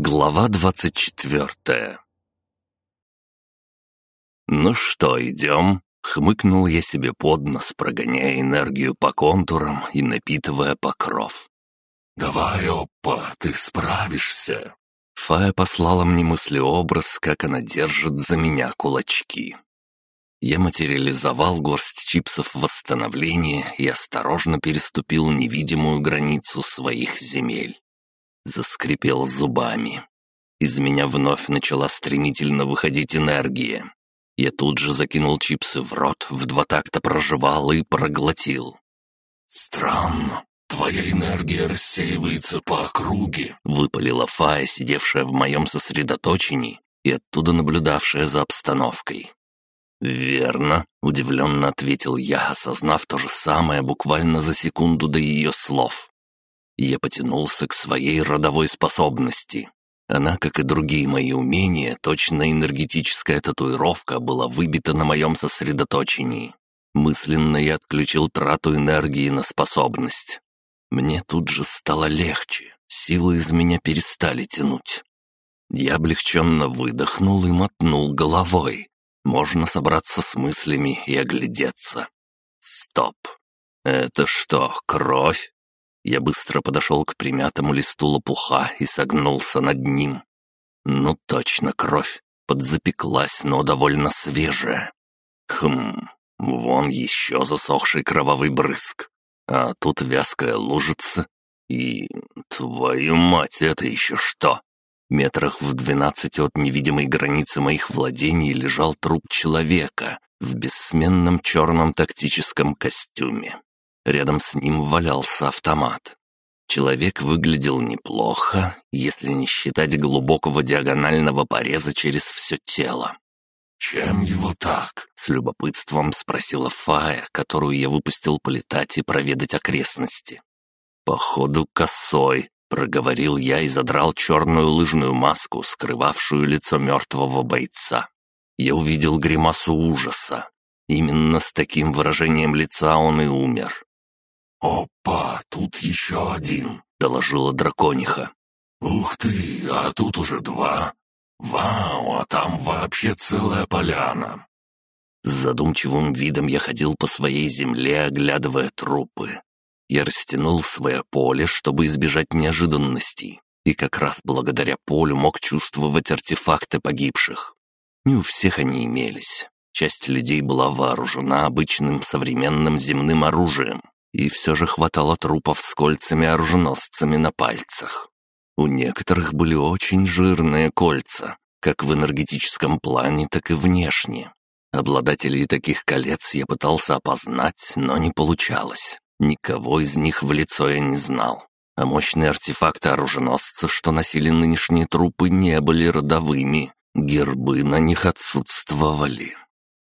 Глава двадцать четвертая «Ну что, идем?» — хмыкнул я себе под нос, прогоняя энергию по контурам и напитывая покров. «Давай, опа, ты справишься!» Фая послала мне мыслеобраз, как она держит за меня кулачки. Я материализовал горсть чипсов восстановления и осторожно переступил невидимую границу своих земель. Заскрипел зубами. Из меня вновь начала стремительно выходить энергия. Я тут же закинул чипсы в рот, в два такта прожевал и проглотил. «Странно, твоя энергия рассеивается по округе», — выпалила Фая, сидевшая в моем сосредоточении и оттуда наблюдавшая за обстановкой. «Верно», — удивленно ответил я, осознав то же самое буквально за секунду до ее слов. Я потянулся к своей родовой способности. Она, как и другие мои умения, точно энергетическая татуировка была выбита на моем сосредоточении. Мысленно я отключил трату энергии на способность. Мне тут же стало легче, силы из меня перестали тянуть. Я облегченно выдохнул и мотнул головой, можно собраться с мыслями и оглядеться. Стоп. Это что, кровь? Я быстро подошел к примятому листу лопуха и согнулся над ним. Ну точно, кровь. Подзапеклась, но довольно свежая. Хм, вон еще засохший кровавый брызг. А тут вязкая лужица. И, твою мать, это еще что? Метрах в двенадцати от невидимой границы моих владений лежал труп человека в бессменном черном тактическом костюме. Рядом с ним валялся автомат. Человек выглядел неплохо, если не считать глубокого диагонального пореза через все тело. «Чем его так?» — с любопытством спросила Фая, которую я выпустил полетать и проведать окрестности. «Походу, косой», Проговорил я и задрал черную лыжную маску, скрывавшую лицо мертвого бойца. Я увидел гримасу ужаса. Именно с таким выражением лица он и умер. «Опа, тут еще один», — доложила дракониха. «Ух ты, а тут уже два. Вау, а там вообще целая поляна». С задумчивым видом я ходил по своей земле, оглядывая трупы. Я растянул свое поле, чтобы избежать неожиданностей, и как раз благодаря полю мог чувствовать артефакты погибших. Не у всех они имелись. Часть людей была вооружена обычным современным земным оружием, и все же хватало трупов с кольцами-оруженосцами на пальцах. У некоторых были очень жирные кольца, как в энергетическом плане, так и внешне. Обладателей таких колец я пытался опознать, но не получалось. Никого из них в лицо я не знал, а мощные артефакты оруженосцев, что носили нынешние трупы, не были родовыми, гербы на них отсутствовали.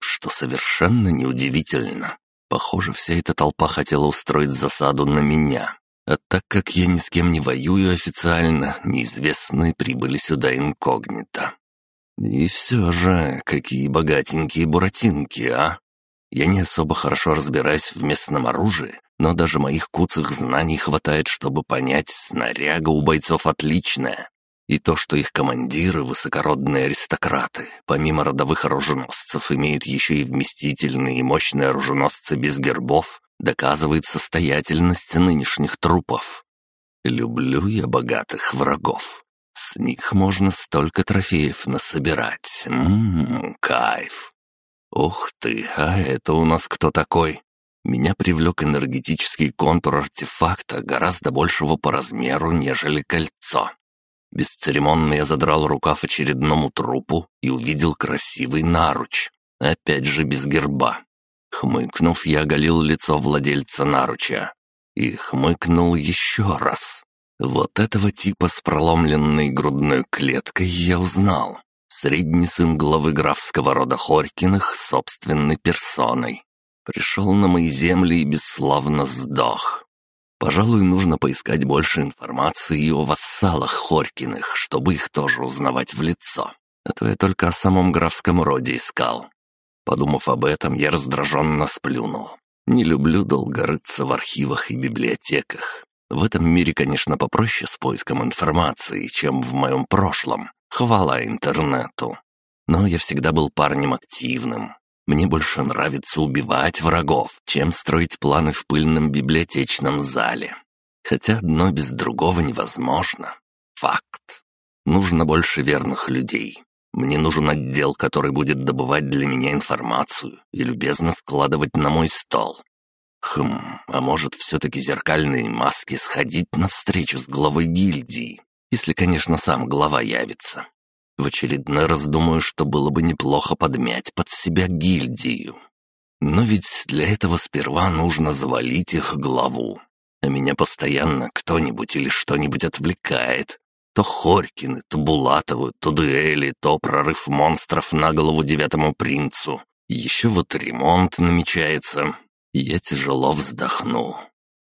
Что совершенно неудивительно. Похоже, вся эта толпа хотела устроить засаду на меня. А так как я ни с кем не воюю официально, неизвестные прибыли сюда инкогнито. И все же, какие богатенькие буратинки, а? Я не особо хорошо разбираюсь в местном оружии, но даже моих куцых знаний хватает, чтобы понять, снаряга у бойцов отличная. И то, что их командиры — высокородные аристократы, помимо родовых оруженосцев, имеют еще и вместительные и мощные оруженосцы без гербов, доказывает состоятельность нынешних трупов. Люблю я богатых врагов. С них можно столько трофеев насобирать. Ммм, кайф. Ух ты, а это у нас кто такой? Меня привлек энергетический контур артефакта гораздо большего по размеру, нежели кольцо. Бесцеремонно я задрал рукав очередному трупу и увидел красивый наруч, опять же без герба. Хмыкнув, я оголил лицо владельца наруча. И хмыкнул еще раз. Вот этого типа с проломленной грудной клеткой я узнал. Средний сын главы графского рода Хорькиных собственной персоной. Пришел на мои земли и бесславно сдох. Пожалуй, нужно поискать больше информации о вассалах Хорькиных, чтобы их тоже узнавать в лицо. А то я только о самом графском роде искал. Подумав об этом, я раздраженно сплюнул. Не люблю долго рыться в архивах и библиотеках. В этом мире, конечно, попроще с поиском информации, чем в моем прошлом. Хвала интернету. Но я всегда был парнем активным. Мне больше нравится убивать врагов, чем строить планы в пыльном библиотечном зале. Хотя одно без другого невозможно. Факт. Нужно больше верных людей. Мне нужен отдел, который будет добывать для меня информацию и любезно складывать на мой стол. Хм, а может, все-таки зеркальные маски сходить навстречу с главой гильдии, если, конечно, сам глава явится. В очередной раз думаю, что было бы неплохо подмять под себя гильдию. Но ведь для этого сперва нужно завалить их главу. А меня постоянно кто-нибудь или что-нибудь отвлекает. То Хорькины, то Булатовы, то дуэли, то прорыв монстров на голову девятому принцу. Еще вот ремонт намечается. Я тяжело вздохнул.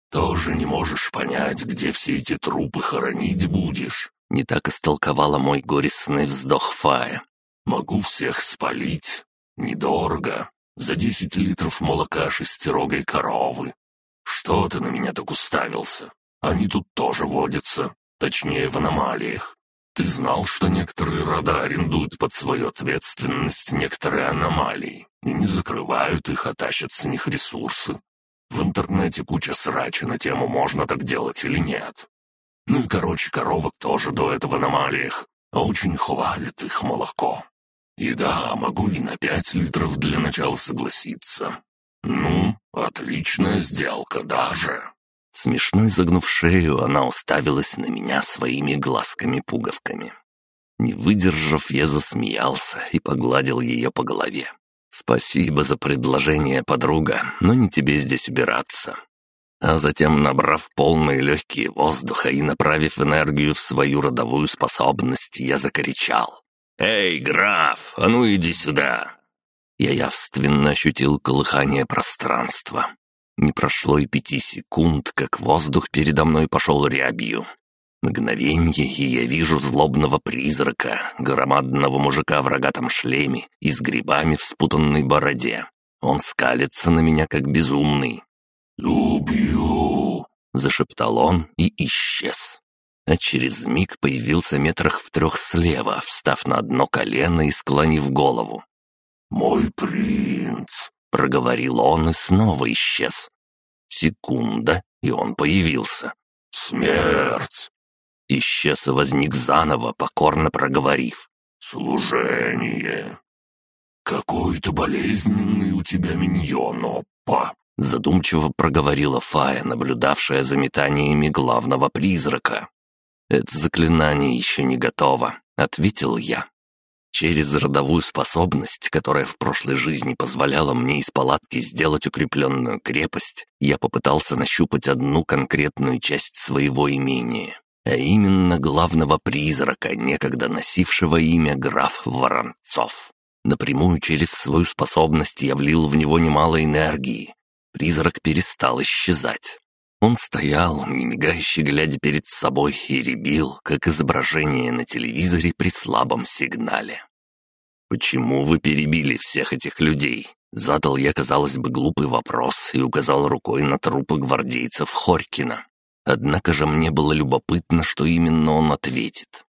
«Тоже не можешь понять, где все эти трупы хоронить будешь?» Не так истолковала мой горестный вздох Фая. «Могу всех спалить. Недорого. За десять литров молока шестерогой коровы. Что ты на меня так уставился? Они тут тоже водятся. Точнее, в аномалиях. Ты знал, что некоторые рода арендуют под свою ответственность некоторые аномалии и не закрывают их, а тащат с них ресурсы? В интернете куча срача на тему, можно так делать или нет. Ну короче, коровок тоже до этого в аномалиях, а очень хвалит их молоко. И да, могу и на пять литров для начала согласиться. Ну, отличная сделка даже. Смешно изогнув шею, она уставилась на меня своими глазками-пуговками. Не выдержав, я засмеялся и погладил ее по голове. «Спасибо за предложение, подруга, но не тебе здесь убираться а затем, набрав полные легкие воздуха и направив энергию в свою родовую способность, я закричал. «Эй, граф, а ну иди сюда!» Я явственно ощутил колыхание пространства. Не прошло и пяти секунд, как воздух передо мной пошел рябью. Мгновенье, и я вижу злобного призрака, громадного мужика в рогатом шлеме и с грибами в спутанной бороде. Он скалится на меня, как безумный, «Убью!» — зашептал он и исчез. А через миг появился метрах в трех слева, встав на одно колено и склонив голову. «Мой принц!» — проговорил он и снова исчез. Секунда, и он появился. «Смерть!» Исчез и возник заново, покорно проговорив. «Служение!» «Какой-то болезненный у тебя миньон, опа!» Задумчиво проговорила Фая, наблюдавшая за метаниями главного призрака. «Это заклинание еще не готово», — ответил я. Через родовую способность, которая в прошлой жизни позволяла мне из палатки сделать укрепленную крепость, я попытался нащупать одну конкретную часть своего имения, а именно главного призрака, некогда носившего имя граф Воронцов. Напрямую через свою способность я влил в него немало энергии, Призрак перестал исчезать. Он стоял, не мигающе глядя перед собой, и ребил, как изображение на телевизоре при слабом сигнале. «Почему вы перебили всех этих людей?» Задал я, казалось бы, глупый вопрос и указал рукой на трупы гвардейцев Хорькина. Однако же мне было любопытно, что именно он ответит.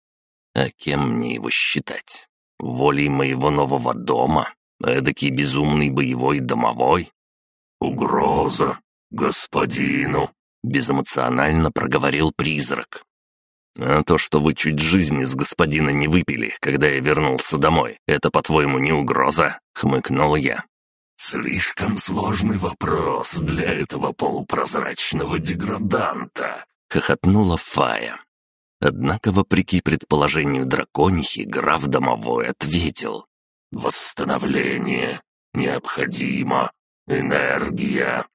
А кем мне его считать? Волей моего нового дома? Эдакий безумный боевой домовой? «Угроза господину», — безэмоционально проговорил призрак. «А то, что вы чуть жизни с господина не выпили, когда я вернулся домой, это, по-твоему, не угроза?» — хмыкнул я. «Слишком сложный вопрос для этого полупрозрачного деграданта», — хохотнула Фая. Однако, вопреки предположению драконихи, граф домовой ответил. «Восстановление необходимо «Энергия!»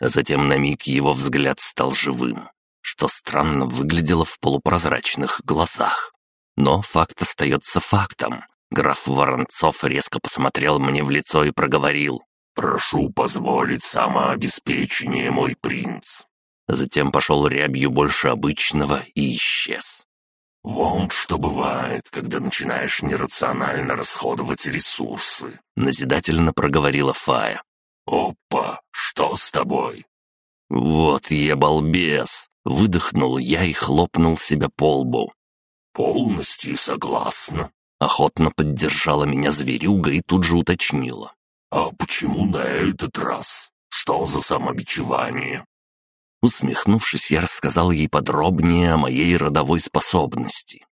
А затем на миг его взгляд стал живым, что странно выглядело в полупрозрачных глазах. Но факт остается фактом. Граф Воронцов резко посмотрел мне в лицо и проговорил. «Прошу позволить самообеспечение, мой принц». Затем пошел рябью больше обычного и исчез. «Вот что бывает, когда начинаешь нерационально расходовать ресурсы», — назидательно проговорила Фая. «Опа, что с тобой?» «Вот я балбес!» Выдохнул я и хлопнул себя по лбу. «Полностью согласна», — охотно поддержала меня зверюга и тут же уточнила. «А почему на этот раз? Что за самобичевание?» Усмехнувшись, я рассказал ей подробнее о моей родовой способности.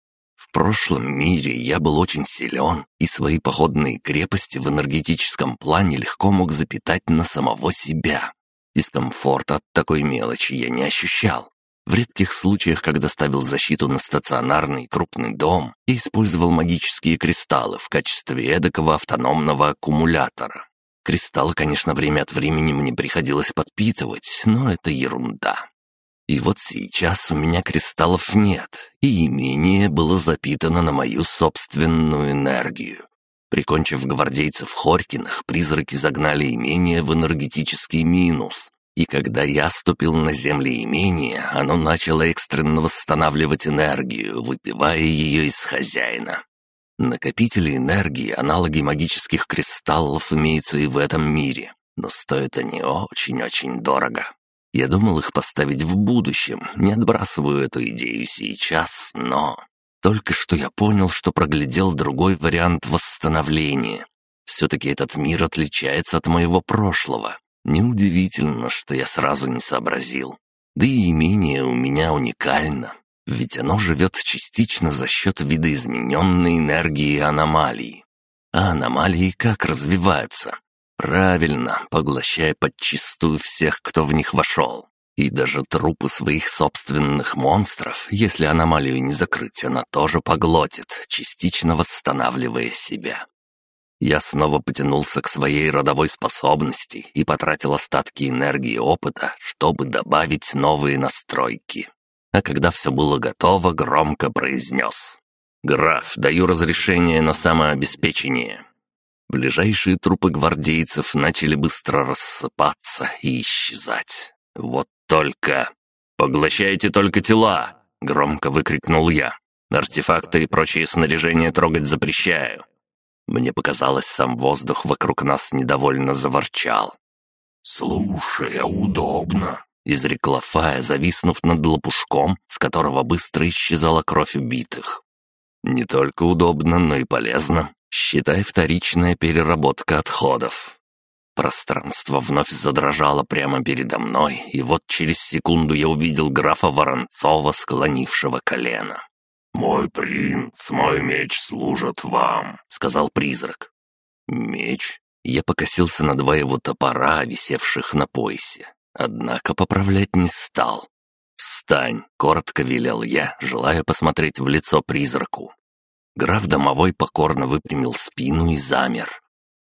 В прошлом мире я был очень силен, и свои походные крепости в энергетическом плане легко мог запитать на самого себя. Дискомфорта от такой мелочи я не ощущал. В редких случаях, когда ставил защиту на стационарный крупный дом, я использовал магические кристаллы в качестве эдакого автономного аккумулятора. Кристаллы, конечно, время от времени мне приходилось подпитывать, но это ерунда. И вот сейчас у меня кристаллов нет, и имение было запитано на мою собственную энергию. Прикончив гвардейцев Хорькиных, призраки загнали имение в энергетический минус. И когда я ступил на земли имения, оно начало экстренно восстанавливать энергию, выпивая ее из хозяина. Накопители энергии, аналоги магических кристаллов имеются и в этом мире, но стоят они очень-очень дорого. Я думал их поставить в будущем, не отбрасываю эту идею сейчас, но... Только что я понял, что проглядел другой вариант восстановления. Все-таки этот мир отличается от моего прошлого. Неудивительно, что я сразу не сообразил. Да и имение у меня уникально, ведь оно живет частично за счет видоизмененной энергии аномалии. А аномалии как развиваются? Правильно, поглощая подчистую всех, кто в них вошел. И даже трупы своих собственных монстров, если аномалию не закрыть, она тоже поглотит, частично восстанавливая себя. Я снова потянулся к своей родовой способности и потратил остатки энергии и опыта, чтобы добавить новые настройки. А когда все было готово, громко произнес. «Граф, даю разрешение на самообеспечение». Ближайшие трупы гвардейцев начали быстро рассыпаться и исчезать. Вот только... «Поглощайте только тела!» — громко выкрикнул я. «Артефакты и прочие снаряжения трогать запрещаю. Мне показалось, сам воздух вокруг нас недовольно заворчал. «Слушай, удобно», — изрекла Фая, зависнув над лопушком, с которого быстро исчезала кровь убитых. «Не только удобно, но и полезно. Считай вторичная переработка отходов». Пространство вновь задрожало прямо передо мной, и вот через секунду я увидел графа Воронцова, склонившего колено. «Мой принц, мой меч служат вам», — сказал призрак. «Меч?» Я покосился на два его топора, висевших на поясе. Однако поправлять не стал. «Встань!» — коротко велел я, желая посмотреть в лицо призраку. Граф домовой покорно выпрямил спину и замер.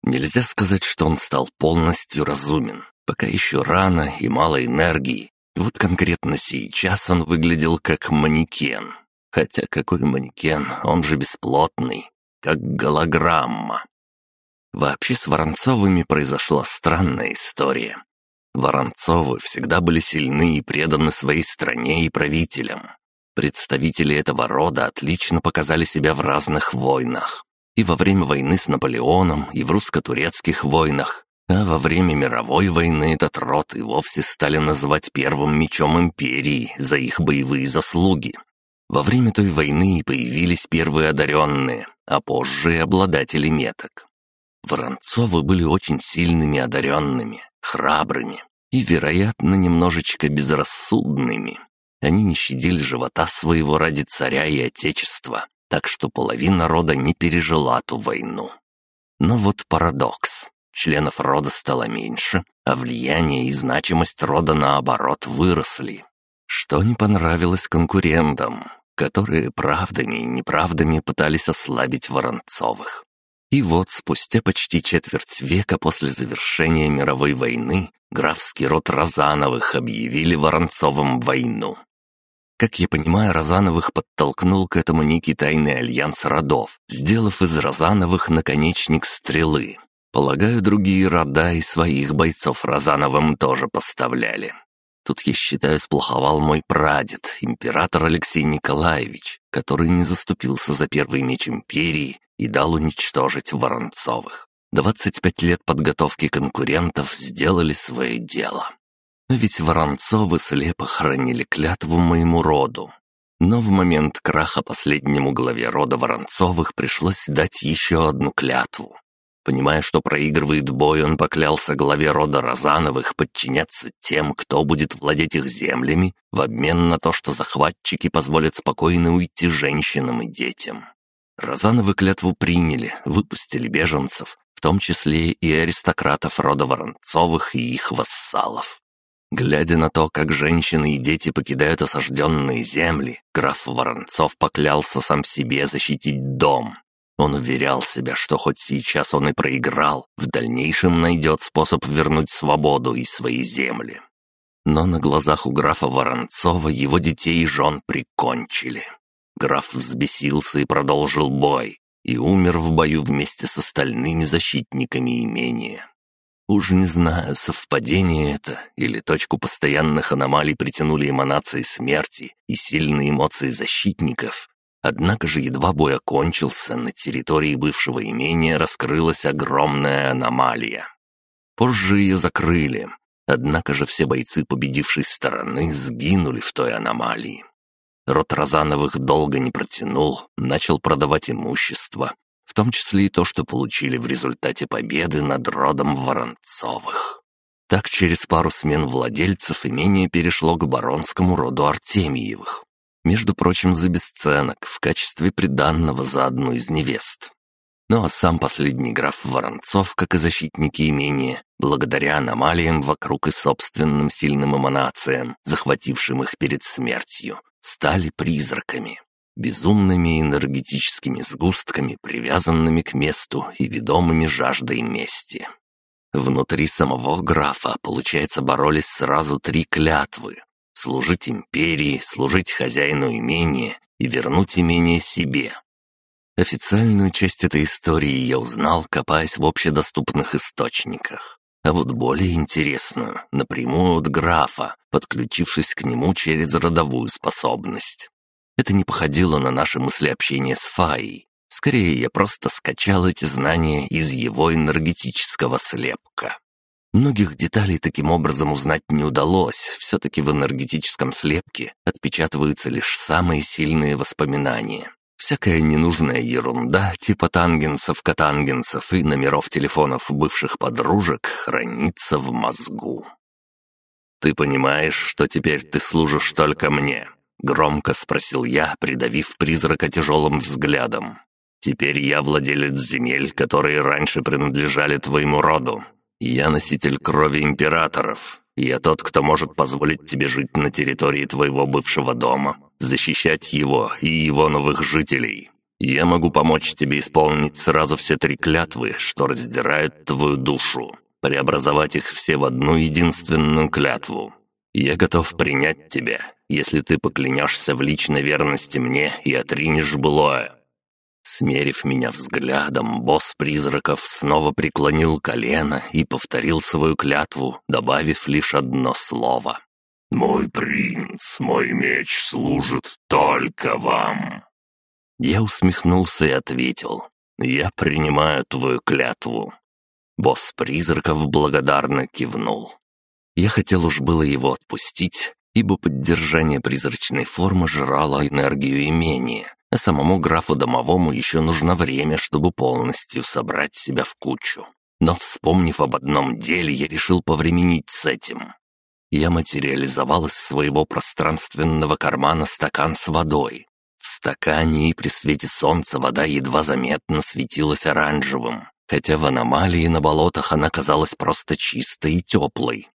Нельзя сказать, что он стал полностью разумен. Пока еще рано и мало энергии. Вот конкретно сейчас он выглядел как манекен. Хотя какой манекен, он же бесплотный, как голограмма. Вообще с Воронцовыми произошла странная история. Воронцовы всегда были сильны и преданы своей стране и правителям. Представители этого рода отлично показали себя в разных войнах. И во время войны с Наполеоном, и в русско-турецких войнах. А во время мировой войны этот род и вовсе стали называть первым мечом империи за их боевые заслуги. Во время той войны и появились первые одаренные, а позже и обладатели меток. Воронцовы были очень сильными одаренными, храбрыми и, вероятно, немножечко безрассудными. Они не щадили живота своего ради царя и отечества, так что половина рода не пережила ту войну. Но вот парадокс. Членов рода стало меньше, а влияние и значимость рода, наоборот, выросли. Что не понравилось конкурентам которые правдами и неправдами пытались ослабить Воронцовых. И вот спустя почти четверть века после завершения мировой войны графский род Розановых объявили Воронцовым войну. Как я понимаю, Розановых подтолкнул к этому некий тайный альянс родов, сделав из Розановых наконечник стрелы. Полагаю, другие рода и своих бойцов Розановым тоже поставляли. Тут, я считаю, сплоховал мой прадед, император Алексей Николаевич, который не заступился за первый меч империи и дал уничтожить Воронцовых. 25 лет подготовки конкурентов сделали свое дело. А ведь Воронцовы слепо хранили клятву моему роду. Но в момент краха последнему главе рода Воронцовых пришлось дать еще одну клятву. Понимая, что проигрывает бой, он поклялся главе рода Розановых подчиняться тем, кто будет владеть их землями, в обмен на то, что захватчики позволят спокойно уйти женщинам и детям. Розановы клятву приняли, выпустили беженцев, в том числе и аристократов рода Воронцовых и их вассалов. Глядя на то, как женщины и дети покидают осажденные земли, граф Воронцов поклялся сам себе защитить дом. Он уверял себя, что хоть сейчас он и проиграл, в дальнейшем найдет способ вернуть свободу и свои земли. Но на глазах у графа Воронцова его детей и жен прикончили. Граф взбесился и продолжил бой, и умер в бою вместе с остальными защитниками имения. Уж не знаю, совпадение это или точку постоянных аномалий притянули эманации смерти и сильные эмоции защитников. Однако же едва бой окончился, на территории бывшего имения раскрылась огромная аномалия. Позже ее закрыли, однако же все бойцы победившей стороны сгинули в той аномалии. Род Розановых долго не протянул, начал продавать имущество, в том числе и то, что получили в результате победы над родом Воронцовых. Так через пару смен владельцев имение перешло к баронскому роду Артемьевых. Между прочим, за бесценок, в качестве приданного за одну из невест. Ну а сам последний граф Воронцов, как и защитники имения, благодаря аномалиям вокруг и собственным сильным эманациям, захватившим их перед смертью, стали призраками безумными энергетическими сгустками, привязанными к месту и ведомыми жаждой мести. Внутри самого графа, получается, боролись сразу три клятвы. Служить империи, служить хозяину имения и вернуть имение себе. Официальную часть этой истории я узнал, копаясь в общедоступных источниках. А вот более интересную, напрямую от графа, подключившись к нему через родовую способность. Это не походило на наше мыслеобщение с Фаей. Скорее, я просто скачал эти знания из его энергетического слепка. Многих деталей таким образом узнать не удалось, все-таки в энергетическом слепке отпечатываются лишь самые сильные воспоминания. Всякая ненужная ерунда типа тангенсов-катангенсов и номеров телефонов бывших подружек хранится в мозгу. «Ты понимаешь, что теперь ты служишь только мне?» Громко спросил я, придавив призрака тяжелым взглядом. «Теперь я владелец земель, которые раньше принадлежали твоему роду. Я носитель крови императоров. Я тот, кто может позволить тебе жить на территории твоего бывшего дома, защищать его и его новых жителей. Я могу помочь тебе исполнить сразу все три клятвы, что раздирают твою душу, преобразовать их все в одну единственную клятву. Я готов принять тебя, если ты поклянешься в личной верности мне и отринешь былое». Смерив меня взглядом, босс призраков снова преклонил колено и повторил свою клятву, добавив лишь одно слово. «Мой принц, мой меч служит только вам». Я усмехнулся и ответил. «Я принимаю твою клятву». Босс призраков благодарно кивнул. Я хотел уж было его отпустить, ибо поддержание призрачной формы жрало энергию имения, а самому графу домовому еще нужно время, чтобы полностью собрать себя в кучу. Но, вспомнив об одном деле, я решил повременить с этим. Я материализовал из своего пространственного кармана стакан с водой. В стакане и при свете солнца вода едва заметно светилась оранжевым, хотя в аномалии на болотах она казалась просто чистой и теплой.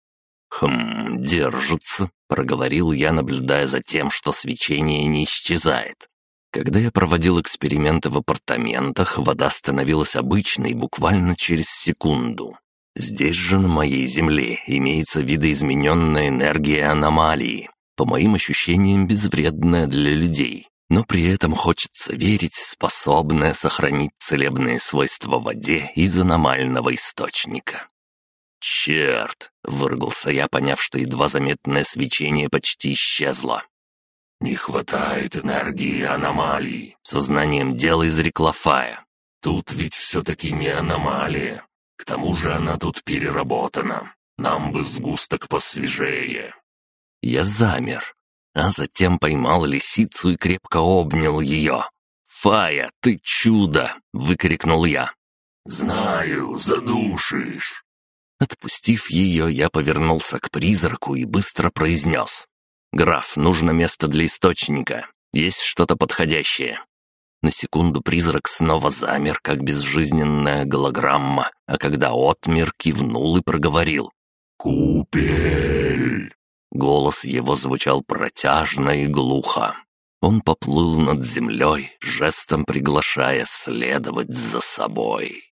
«Хм, держится», — проговорил я, наблюдая за тем, что свечение не исчезает. Когда я проводил эксперименты в апартаментах, вода становилась обычной буквально через секунду. Здесь же, на моей Земле, имеется видоизмененная энергия аномалии, по моим ощущениям безвредная для людей, но при этом хочется верить, способная сохранить целебные свойства воде из аномального источника. «Черт!» — выругался я, поняв, что едва заметное свечение почти исчезло. «Не хватает энергии аномалий», — сознанием дела изрекла Фая. «Тут ведь все-таки не аномалия. К тому же она тут переработана. Нам бы сгусток посвежее». Я замер, а затем поймал лисицу и крепко обнял ее. «Фая, ты чудо!» — выкрикнул я. «Знаю, задушишь». Отпустив ее, я повернулся к призраку и быстро произнес. «Граф, нужно место для источника. Есть что-то подходящее». На секунду призрак снова замер, как безжизненная голограмма, а когда отмер, кивнул и проговорил. «Купель!» Голос его звучал протяжно и глухо. Он поплыл над землей, жестом приглашая следовать за собой.